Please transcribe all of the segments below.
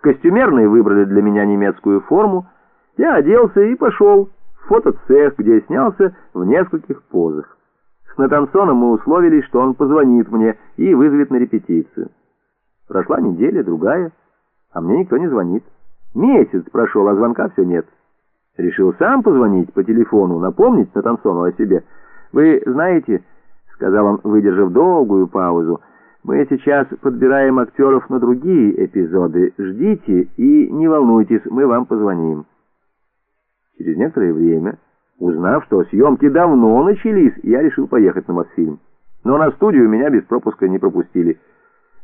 В костюмерной выбрали для меня немецкую форму. Я оделся и пошел в фотоцех, где снялся в нескольких позах. С Натансоном мы условились, что он позвонит мне и вызовет на репетицию. Прошла неделя, другая, а мне никто не звонит. Месяц прошел, а звонка все нет. Решил сам позвонить по телефону, напомнить Натансону о себе. «Вы знаете...» — сказал он, выдержав долгую паузу, мы сейчас подбираем актеров на другие эпизоды. Ждите и не волнуйтесь, мы вам позвоним. Через некоторое время, узнав, что съемки давно начались, я решил поехать на Мосфильм. Но на студию меня без пропуска не пропустили.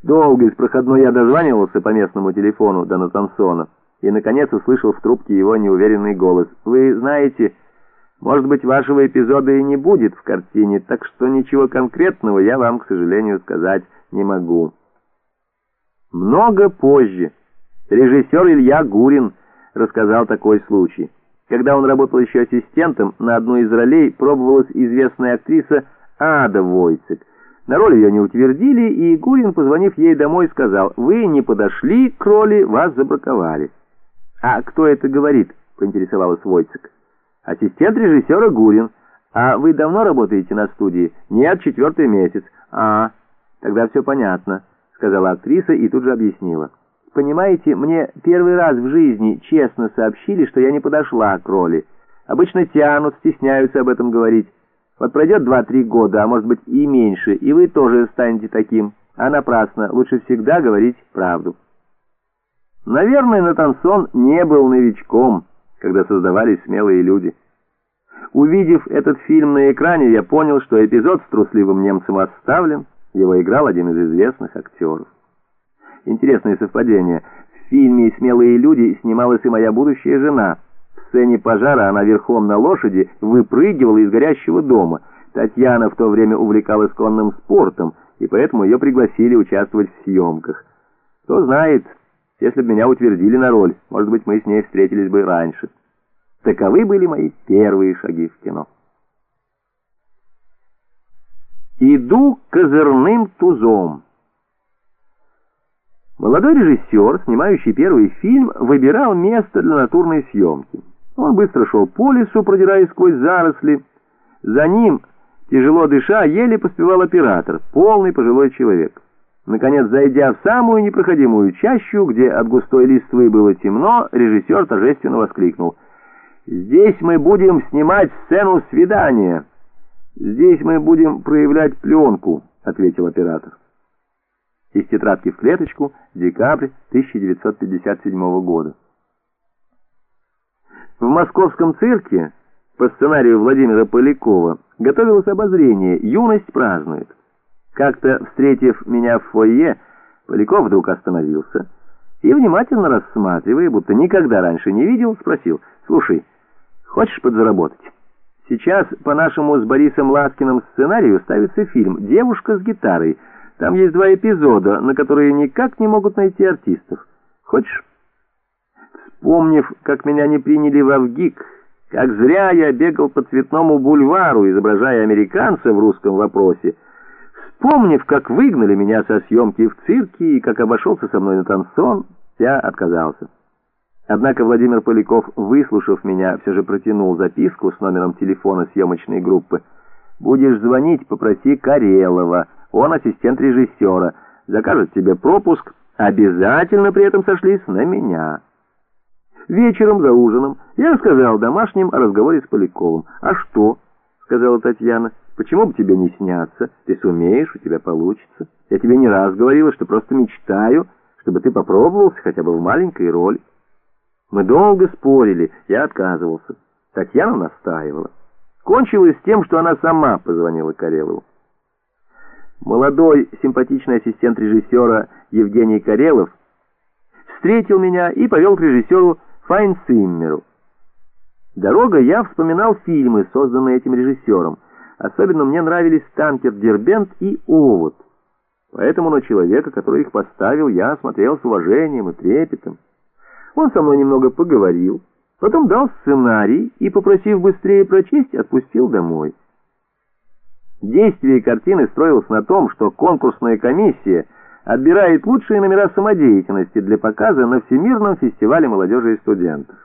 Долго из проходной я дозванивался по местному телефону до Натансона и, наконец, услышал в трубке его неуверенный голос. «Вы знаете, может быть, вашего эпизода и не будет в картине, так что ничего конкретного я вам, к сожалению, сказать не могу. Много позже режиссер Илья Гурин рассказал такой случай. Когда он работал еще ассистентом, на одну из ролей пробовалась известная актриса Ада Войцек. На роль ее не утвердили, и Гурин, позвонив ей домой, сказал, «Вы не подошли к роли, вас забраковали». «А кто это говорит?» — поинтересовалась Войцек. «Ассистент режиссера Гурин. А вы давно работаете на студии?» «Нет, четвертый месяц». «А, «Тогда все понятно», — сказала актриса и тут же объяснила. «Понимаете, мне первый раз в жизни честно сообщили, что я не подошла к роли. Обычно тянут, стесняются об этом говорить. Вот пройдет два-три года, а может быть и меньше, и вы тоже станете таким. А напрасно, лучше всегда говорить правду». Наверное, Натансон не был новичком, когда создавались смелые люди. Увидев этот фильм на экране, я понял, что эпизод с трусливым немцем оставлен, его играл один из известных актеров. Интересное совпадение. В фильме «Смелые люди» снималась и моя будущая жена. В сцене пожара она верхом на лошади выпрыгивала из горящего дома. Татьяна в то время увлекалась конным спортом, и поэтому ее пригласили участвовать в съемках. Кто знает, если бы меня утвердили на роль, может быть, мы с ней встретились бы раньше. Таковы были мои первые шаги в кино. Иду козырным тузом. Молодой режиссер, снимающий первый фильм, выбирал место для натурной съемки. Он быстро шел по лесу, продираясь сквозь заросли. За ним, тяжело дыша, еле поспевал оператор, полный пожилой человек. Наконец, зайдя в самую непроходимую чащу, где от густой листвы было темно, режиссер торжественно воскликнул. «Здесь мы будем снимать сцену свидания». «Здесь мы будем проявлять пленку», — ответил оператор. Из тетрадки в клеточку, декабрь 1957 года. В московском цирке по сценарию Владимира Полякова готовилось обозрение «Юность празднует». Как-то, встретив меня в фойе, Поляков вдруг остановился и, внимательно рассматривая, будто никогда раньше не видел, спросил, «Слушай, хочешь подзаработать?» Сейчас по нашему с Борисом Ласкиным сценарию ставится фильм «Девушка с гитарой». Там есть два эпизода, на которые никак не могут найти артистов. Хочешь? Вспомнив, как меня не приняли в Авгик, как зря я бегал по цветному бульвару, изображая американца в русском вопросе, вспомнив, как выгнали меня со съемки в цирке и как обошелся со мной на танцон, я отказался. Однако Владимир Поляков, выслушав меня, все же протянул записку с номером телефона съемочной группы. «Будешь звонить, попроси Карелова, он ассистент режиссера, закажет тебе пропуск, обязательно при этом сошлись на меня». Вечером за ужином я рассказал домашним о разговоре с Поляковым. «А что?» — сказала Татьяна. «Почему бы тебе не сняться? Ты сумеешь, у тебя получится. Я тебе не раз говорила, что просто мечтаю, чтобы ты попробовался хотя бы в маленькой роли». Мы долго спорили, я отказывался. Татьяна настаивала. Кончилось тем, что она сама позвонила Карелову. Молодой симпатичный ассистент режиссера Евгений Карелов встретил меня и повел к режиссеру Файнциммеру. Дорога я вспоминал фильмы, созданные этим режиссером. Особенно мне нравились «Танкер Дербент» и «Овод». Поэтому на человека, который их поставил, я смотрел с уважением и трепетом. Он со мной немного поговорил, потом дал сценарий и, попросив быстрее прочесть, отпустил домой. Действие картины строилось на том, что конкурсная комиссия отбирает лучшие номера самодеятельности для показа на Всемирном фестивале молодежи и студентов.